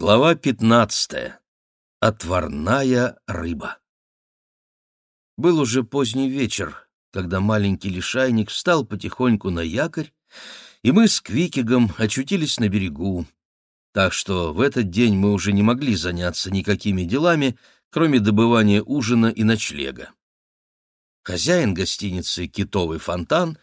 Глава пятнадцатая. Отварная рыба. Был уже поздний вечер, когда маленький лишайник встал потихоньку на якорь, и мы с Квикигом очутились на берегу. Так что в этот день мы уже не могли заняться никакими делами, кроме добывания ужина и ночлега. Хозяин гостиницы «Китовый фонтан»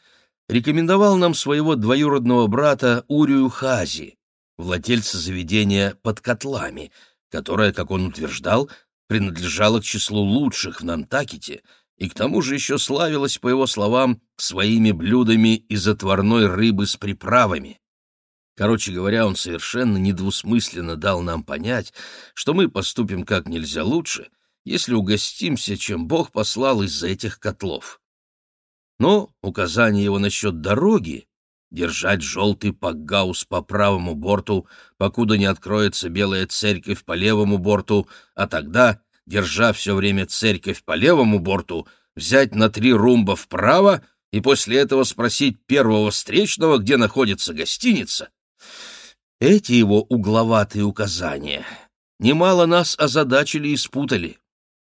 рекомендовал нам своего двоюродного брата Урию Хази, владельца заведения под котлами, которое, как он утверждал, принадлежало к числу лучших в Нантакете и к тому же еще славилось, по его словам, своими блюдами из отварной рыбы с приправами. Короче говоря, он совершенно недвусмысленно дал нам понять, что мы поступим как нельзя лучше, если угостимся, чем Бог послал из-за этих котлов. Но указание его насчет дороги держать желтый пакгаус по правому борту, покуда не откроется белая церковь по левому борту, а тогда, держа все время церковь по левому борту, взять на три румба вправо и после этого спросить первого встречного, где находится гостиница. Эти его угловатые указания немало нас озадачили и спутали,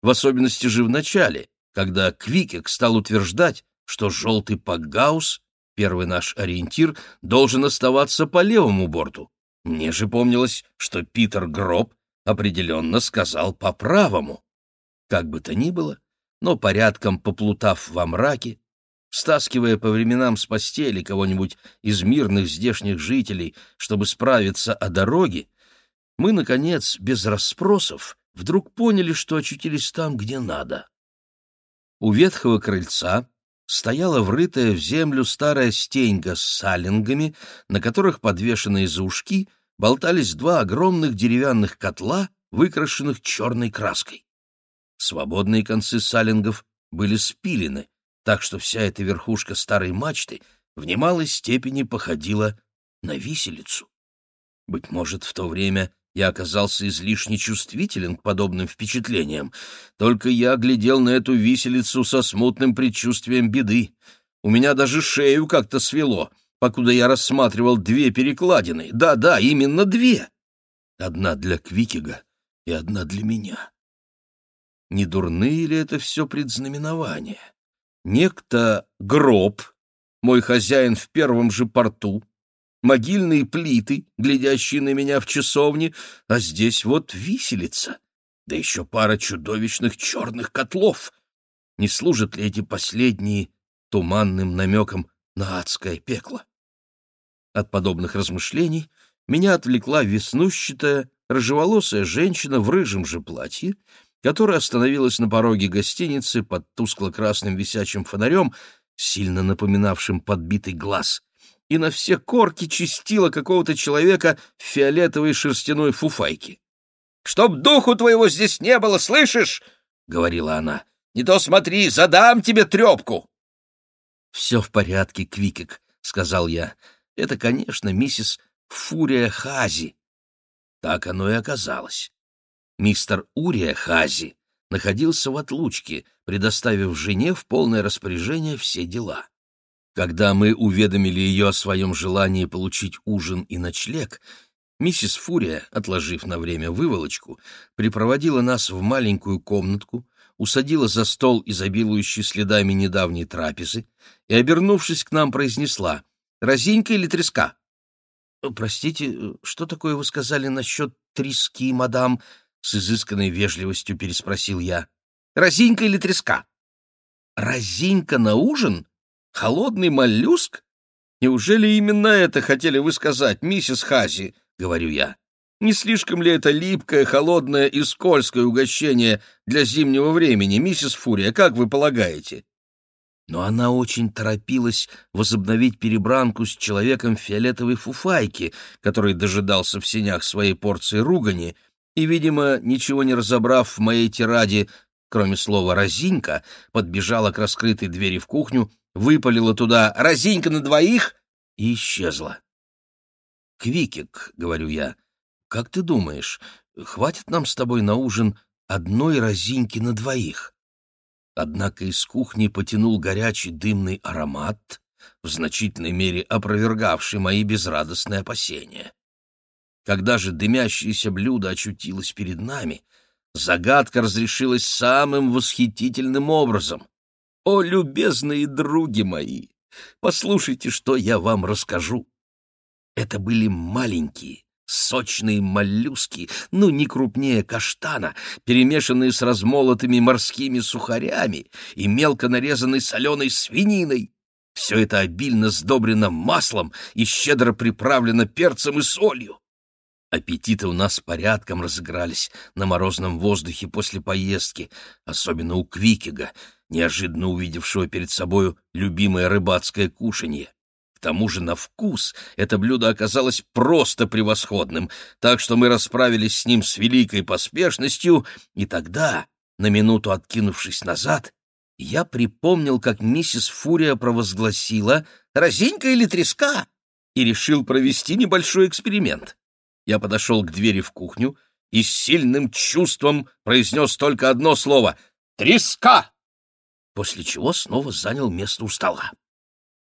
в особенности же в начале, когда Квикек стал утверждать, что желтый пакгаус Первый наш ориентир должен оставаться по левому борту. Мне же помнилось, что Питер Гроб определенно сказал по правому. Как бы то ни было, но порядком поплутав во мраке, стаскивая по временам с постели кого-нибудь из мирных здешних жителей, чтобы справиться о дороге, мы, наконец, без расспросов, вдруг поняли, что очутились там, где надо. У ветхого крыльца стояла врытая в землю старая стеньга с салингами, на которых, подвешенные за ушки, болтались два огромных деревянных котла, выкрашенных черной краской. Свободные концы салингов были спилены, так что вся эта верхушка старой мачты в немалой степени походила на виселицу. Быть может, в то время я оказался излишне чувствителен к подобным впечатлениям. Только я глядел на эту виселицу со смутным предчувствием беды. У меня даже шею как-то свело, покуда я рассматривал две перекладины. Да-да, именно две. Одна для Квикига и одна для меня. Не дурные ли это все предзнаменования? Некто Гроб, мой хозяин в первом же порту, могильные плиты, глядящие на меня в часовне, а здесь вот виселица, да еще пара чудовищных черных котлов. Не служат ли эти последние туманным намеком на адское пекло? От подобных размышлений меня отвлекла веснущатая, рыжеволосая женщина в рыжем же платье, которая остановилась на пороге гостиницы под тускло-красным висячим фонарем, сильно напоминавшим подбитый глаз и на все корки чистила какого-то человека в фиолетовой шерстяной фуфайке. «Чтоб духу твоего здесь не было, слышишь?» — говорила она. «Не то смотри, задам тебе трепку!» «Все в порядке, Квикик», — сказал я. «Это, конечно, миссис Фурия Хази». Так оно и оказалось. Мистер Урия Хази находился в отлучке, предоставив жене в полное распоряжение все дела. Когда мы уведомили ее о своем желании получить ужин и ночлег, миссис Фурия, отложив на время выволочку, припроводила нас в маленькую комнатку, усадила за стол, изобилующий следами недавней трапезы, и, обернувшись к нам, произнесла «Разинька или треска?» «Простите, что такое вы сказали насчет трески, мадам?» — с изысканной вежливостью переспросил я. «Разинька или треска?» «Разинька на ужин?» Холодный моллюск? Неужели именно это хотели вы сказать, миссис Хази? — говорю я. Не слишком ли это липкое, холодное и скользкое угощение для зимнего времени, миссис Фурия, как вы полагаете? Но она очень торопилась возобновить перебранку с человеком фиолетовой фуфайки, который дожидался в сенях своей порции ругани, и, видимо, ничего не разобрав в моей тираде, кроме слова «разинька», подбежала к раскрытой двери в кухню выпалила туда «разинька на двоих» и исчезла. «Квикик», — говорю я, — «как ты думаешь, хватит нам с тобой на ужин одной разиньки на двоих?» Однако из кухни потянул горячий дымный аромат, в значительной мере опровергавший мои безрадостные опасения. Когда же дымящееся блюдо очутилось перед нами, загадка разрешилась самым восхитительным образом. О, любезные други мои! Послушайте, что я вам расскажу. Это были маленькие, сочные моллюски, ну, не крупнее каштана, перемешанные с размолотыми морскими сухарями и мелко нарезанной соленой свининой. Все это обильно сдобрено маслом и щедро приправлено перцем и солью. Аппетиты у нас порядком разыгрались на морозном воздухе после поездки, особенно у Квикига, неожиданно увидевшего перед собою любимое рыбацкое кушанье. К тому же на вкус это блюдо оказалось просто превосходным, так что мы расправились с ним с великой поспешностью, и тогда, на минуту откинувшись назад, я припомнил, как миссис Фурия провозгласила «Разинька или треска?» и решил провести небольшой эксперимент. Я подошел к двери в кухню и с сильным чувством произнес только одно слово «Треска!» после чего снова занял место у стола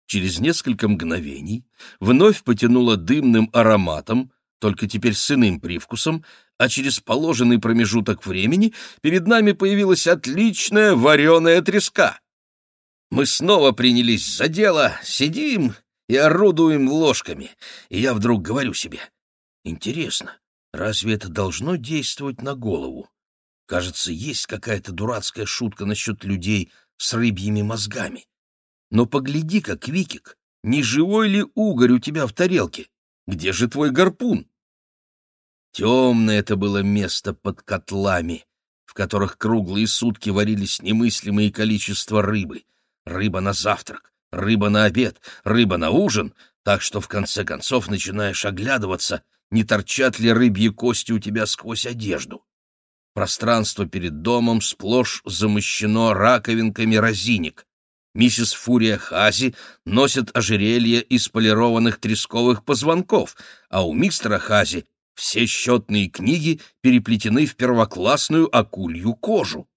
через несколько мгновений вновь потянуло дымным ароматом, только теперь с иным привкусом, а через положенный промежуток времени перед нами появилась отличная вареная треска. Мы снова принялись за дело, сидим и орудуем ложками, и я вдруг говорю себе, интересно, разве это должно действовать на голову? Кажется, есть какая-то дурацкая шутка насчет людей с рыбьими мозгами. Но погляди-ка, Квикик, не живой ли угорь у тебя в тарелке? Где же твой гарпун? Темное это было место под котлами, в которых круглые сутки варились немыслимые количество рыбы. Рыба на завтрак, рыба на обед, рыба на ужин, так что в конце концов начинаешь оглядываться, не торчат ли рыбьи кости у тебя сквозь одежду. Пространство перед домом сплошь замощено раковинками разиник миссис Фурия Хази носит ожерелье из полированных тресковых позвонков, а у мистера Хази все счетные книги переплетены в первоклассную акулью кожу.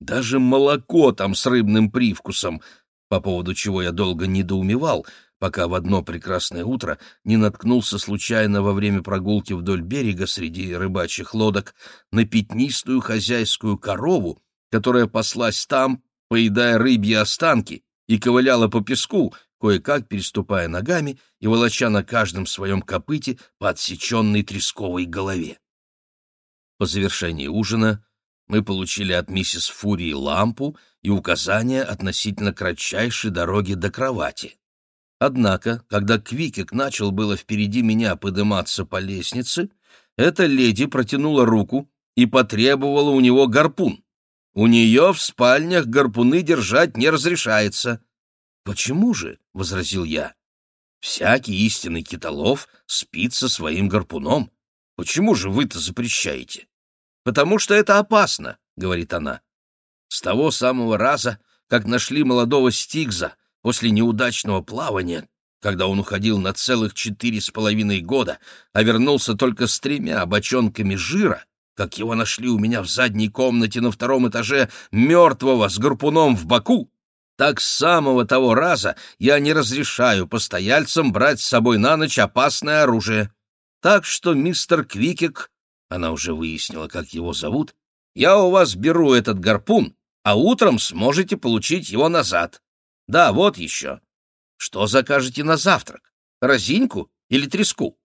Даже молоко там с рыбным привкусом, по поводу чего я долго недоумевал, пока в одно прекрасное утро не наткнулся случайно во время прогулки вдоль берега среди рыбачьих лодок на пятнистую хозяйскую корову, которая паслась там, поедая рыбьи останки, и ковыляла по песку, кое-как переступая ногами и волоча на каждом своем копыте по отсеченной тресковой голове. По завершении ужина мы получили от миссис Фурии лампу и указания относительно кратчайшей дороги до кровати. Однако, когда Квикик начал было впереди меня подниматься по лестнице, эта леди протянула руку и потребовала у него гарпун. У нее в спальнях гарпуны держать не разрешается. Почему же? — возразил я. Всякий истинный китолов спит со своим гарпуном. Почему же вы-то запрещаете? Потому что это опасно, — говорит она. С того самого раза, как нашли молодого Стигза после неудачного плавания, когда он уходил на целых четыре с половиной года, а вернулся только с тремя бочонками жира, как его нашли у меня в задней комнате на втором этаже мертвого с гарпуном в боку, так с самого того раза я не разрешаю постояльцам брать с собой на ночь опасное оружие. Так что, мистер Квикик, она уже выяснила, как его зовут, я у вас беру этот гарпун, а утром сможете получить его назад. Да, вот еще. Что закажете на завтрак? Розиньку или треску?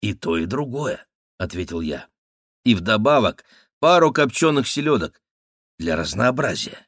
И то, и другое, — ответил я и вдобавок пару копченых селедок для разнообразия.